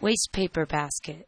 waste paper basket.